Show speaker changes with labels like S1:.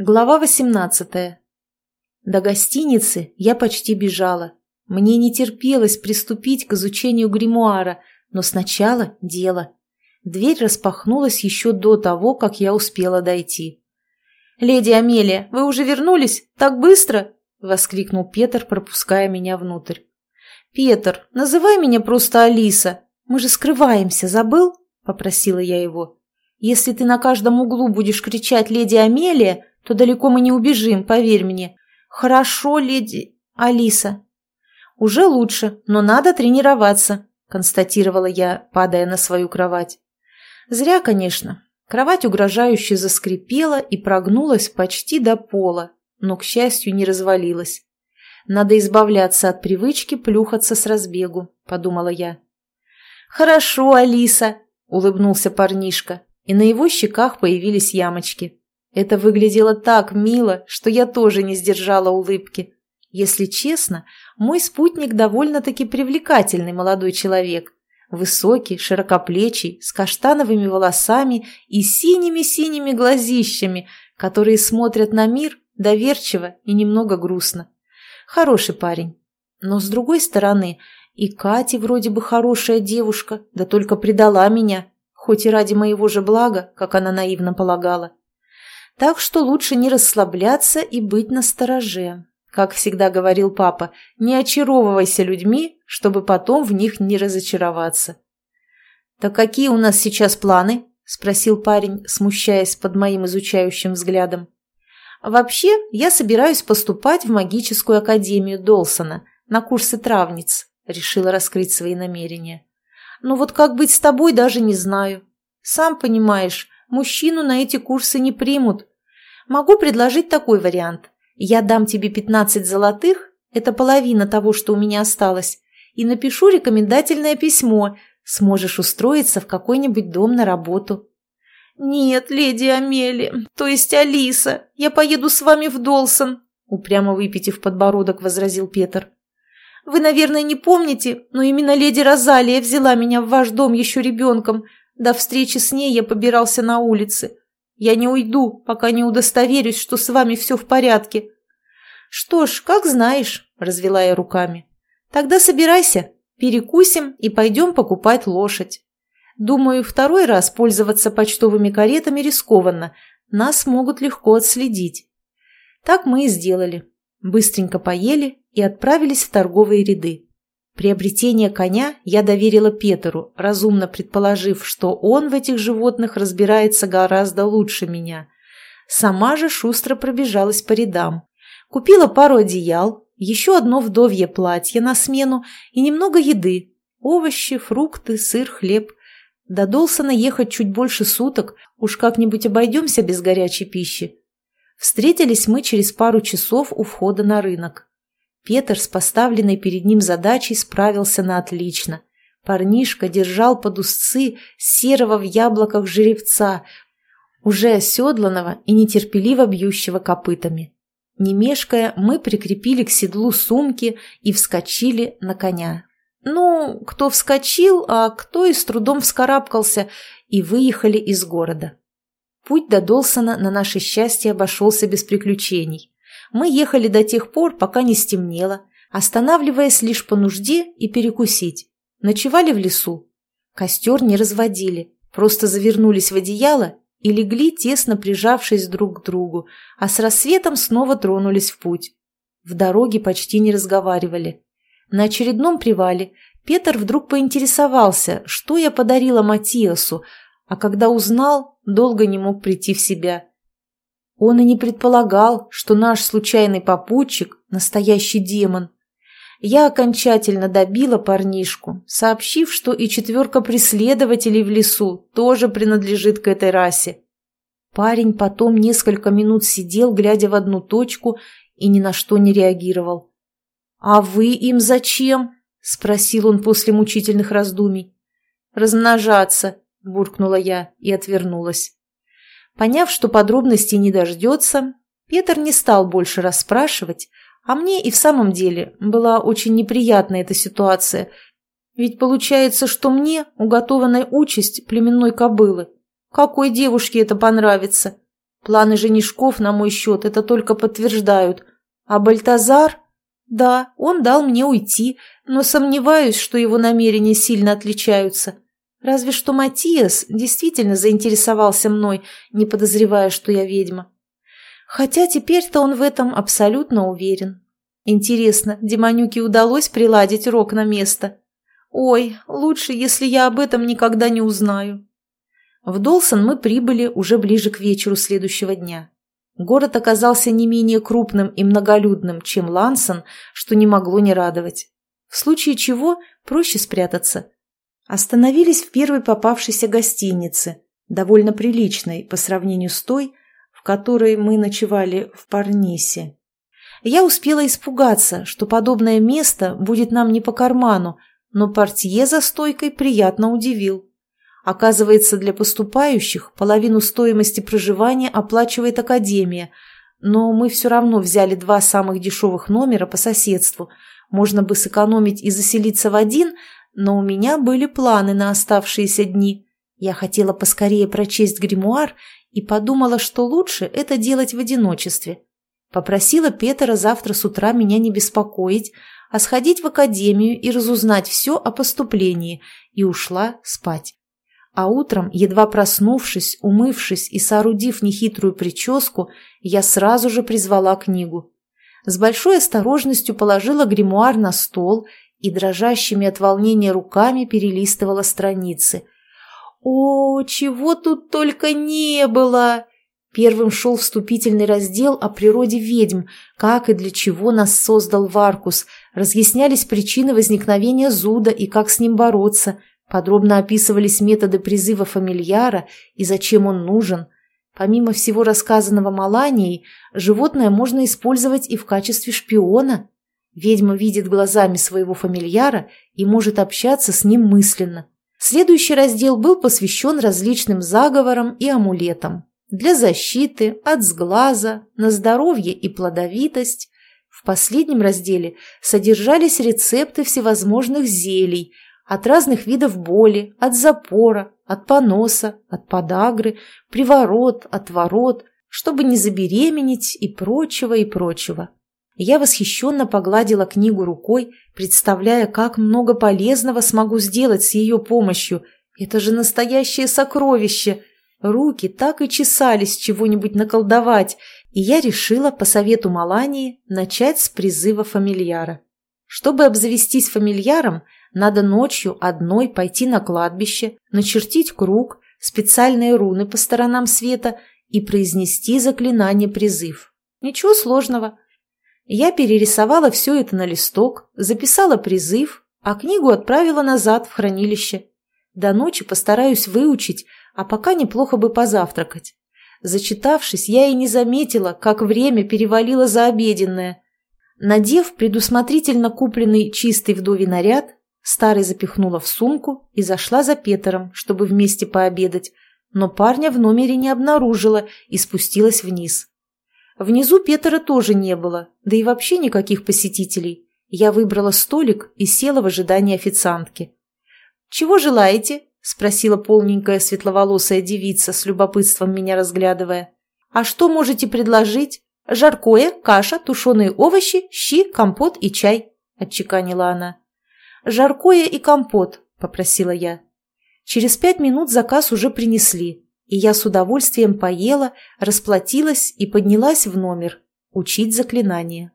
S1: Глава 18. До гостиницы я почти бежала. Мне не терпелось приступить к изучению гримуара, но сначала дело. Дверь распахнулась еще до того, как я успела дойти. «Леди Амелия, вы уже вернулись? Так быстро?» — воскликнул Петр, пропуская меня внутрь. «Петр, называй меня просто Алиса. Мы же скрываемся, забыл?» — попросила я его. «Если ты на каждом углу будешь кричать «Леди Амелия», то далеко мы не убежим, поверь мне. Хорошо, леди Алиса. Уже лучше, но надо тренироваться, констатировала я, падая на свою кровать. Зря, конечно. Кровать угрожающе заскрипела и прогнулась почти до пола, но, к счастью, не развалилась. Надо избавляться от привычки плюхаться с разбегу, подумала я. Хорошо, Алиса, улыбнулся парнишка, и на его щеках появились ямочки. Это выглядело так мило, что я тоже не сдержала улыбки. Если честно, мой спутник довольно-таки привлекательный молодой человек. Высокий, широкоплечий, с каштановыми волосами и синими-синими глазищами, которые смотрят на мир доверчиво и немного грустно. Хороший парень. Но с другой стороны, и Катя вроде бы хорошая девушка, да только предала меня, хоть и ради моего же блага, как она наивно полагала. Так что лучше не расслабляться и быть настороже. Как всегда говорил папа, не очаровывайся людьми, чтобы потом в них не разочароваться. «Так какие у нас сейчас планы?» – спросил парень, смущаясь под моим изучающим взглядом. «Вообще, я собираюсь поступать в магическую академию Долсона на курсы травниц», – решила раскрыть свои намерения. «Ну вот как быть с тобой, даже не знаю. Сам понимаешь, мужчину на эти курсы не примут, Могу предложить такой вариант. Я дам тебе 15 золотых, это половина того, что у меня осталось, и напишу рекомендательное письмо. Сможешь устроиться в какой-нибудь дом на работу. «Нет, леди Амели, то есть Алиса, я поеду с вами в Долсон», упрямо выпитив подбородок, возразил Петр. «Вы, наверное, не помните, но именно леди Розалия взяла меня в ваш дом еще ребенком. До встречи с ней я побирался на улице. Я не уйду, пока не удостоверюсь, что с вами все в порядке». «Что ж, как знаешь», – развела я руками. «Тогда собирайся, перекусим и пойдем покупать лошадь. Думаю, второй раз пользоваться почтовыми каретами рискованно, нас могут легко отследить». Так мы и сделали. Быстренько поели и отправились в торговые ряды. Приобретение коня я доверила Петеру, разумно предположив, что он в этих животных разбирается гораздо лучше меня. Сама же шустро пробежалась по рядам. Купила пару одеял, еще одно вдовье платье на смену и немного еды. Овощи, фрукты, сыр, хлеб. До Долсона ехать чуть больше суток, уж как-нибудь обойдемся без горячей пищи. Встретились мы через пару часов у входа на рынок. Петр с поставленной перед ним задачей справился на отлично. Парнишка держал под узцы серого в яблоках жеребца, уже оседланного и нетерпеливо бьющего копытами. Не мешкая, мы прикрепили к седлу сумки и вскочили на коня. Ну, кто вскочил, а кто и с трудом вскарабкался, и выехали из города. Путь до Долсона на наше счастье обошелся без приключений. Мы ехали до тех пор, пока не стемнело, останавливаясь лишь по нужде и перекусить. Ночевали в лесу. Костер не разводили, просто завернулись в одеяло и легли, тесно прижавшись друг к другу, а с рассветом снова тронулись в путь. В дороге почти не разговаривали. На очередном привале Петр вдруг поинтересовался, что я подарила Матиасу, а когда узнал, долго не мог прийти в себя. Он и не предполагал, что наш случайный попутчик – настоящий демон. Я окончательно добила парнишку, сообщив, что и четверка преследователей в лесу тоже принадлежит к этой расе. Парень потом несколько минут сидел, глядя в одну точку, и ни на что не реагировал. «А вы им зачем?» – спросил он после мучительных раздумий. «Размножаться», – буркнула я и отвернулась. Поняв, что подробностей не дождется, Петр не стал больше расспрашивать, а мне и в самом деле была очень неприятна эта ситуация, ведь получается, что мне уготованная участь племенной кобылы. Какой девушке это понравится? Планы женишков на мой счет это только подтверждают. А Бальтазар? Да, он дал мне уйти, но сомневаюсь, что его намерения сильно отличаются. Разве что Матиас действительно заинтересовался мной, не подозревая, что я ведьма. Хотя теперь-то он в этом абсолютно уверен. Интересно, Демонюке удалось приладить рог на место? Ой, лучше, если я об этом никогда не узнаю. В Долсон мы прибыли уже ближе к вечеру следующего дня. Город оказался не менее крупным и многолюдным, чем Лансон, что не могло не радовать. В случае чего проще спрятаться. Остановились в первой попавшейся гостинице, довольно приличной по сравнению с той, в которой мы ночевали в Парнисе. Я успела испугаться, что подобное место будет нам не по карману, но портье за стойкой приятно удивил. Оказывается, для поступающих половину стоимости проживания оплачивает академия, но мы все равно взяли два самых дешевых номера по соседству. Можно бы сэкономить и заселиться в один, но у меня были планы на оставшиеся дни. Я хотела поскорее прочесть гримуар и подумала, что лучше это делать в одиночестве. Попросила Петера завтра с утра меня не беспокоить, а сходить в академию и разузнать все о поступлении, и ушла спать. А утром, едва проснувшись, умывшись и соорудив нехитрую прическу, я сразу же призвала книгу. С большой осторожностью положила гримуар на стол и дрожащими от волнения руками перелистывала страницы. О, чего тут только не было! Первым шел вступительный раздел о природе ведьм, как и для чего нас создал Варкус, разъяснялись причины возникновения зуда и как с ним бороться, Подробно описывались методы призыва фамильяра и зачем он нужен. Помимо всего рассказанного Маланией, животное можно использовать и в качестве шпиона. Ведьма видит глазами своего фамильяра и может общаться с ним мысленно. Следующий раздел был посвящен различным заговорам и амулетам. Для защиты, от сглаза, на здоровье и плодовитость. В последнем разделе содержались рецепты всевозможных зелий – от разных видов боли, от запора, от поноса, от подагры, приворот, отворот, чтобы не забеременеть и прочего, и прочего. Я восхищенно погладила книгу рукой, представляя, как много полезного смогу сделать с ее помощью. Это же настоящее сокровище! Руки так и чесались чего-нибудь наколдовать, и я решила, по совету Малании, начать с призыва фамильяра. Чтобы обзавестись фамильяром, надо ночью одной пойти на кладбище, начертить круг, специальные руны по сторонам света и произнести заклинание призыв. Ничего сложного. Я перерисовала все это на листок, записала призыв, а книгу отправила назад в хранилище. До ночи постараюсь выучить, а пока неплохо бы позавтракать. Зачитавшись, я и не заметила, как время перевалило за обеденное. Надев предусмотрительно купленный чистый вдовий наряд, Старый запихнула в сумку и зашла за Петером, чтобы вместе пообедать, но парня в номере не обнаружила и спустилась вниз. Внизу Петера тоже не было, да и вообще никаких посетителей. Я выбрала столик и села в ожидании официантки. «Чего желаете?» – спросила полненькая светловолосая девица, с любопытством меня разглядывая. «А что можете предложить? Жаркое, каша, тушеные овощи, щи, компот и чай», – отчеканила она. «Жаркое и компот», — попросила я. Через пять минут заказ уже принесли, и я с удовольствием поела, расплатилась и поднялась в номер учить заклинание.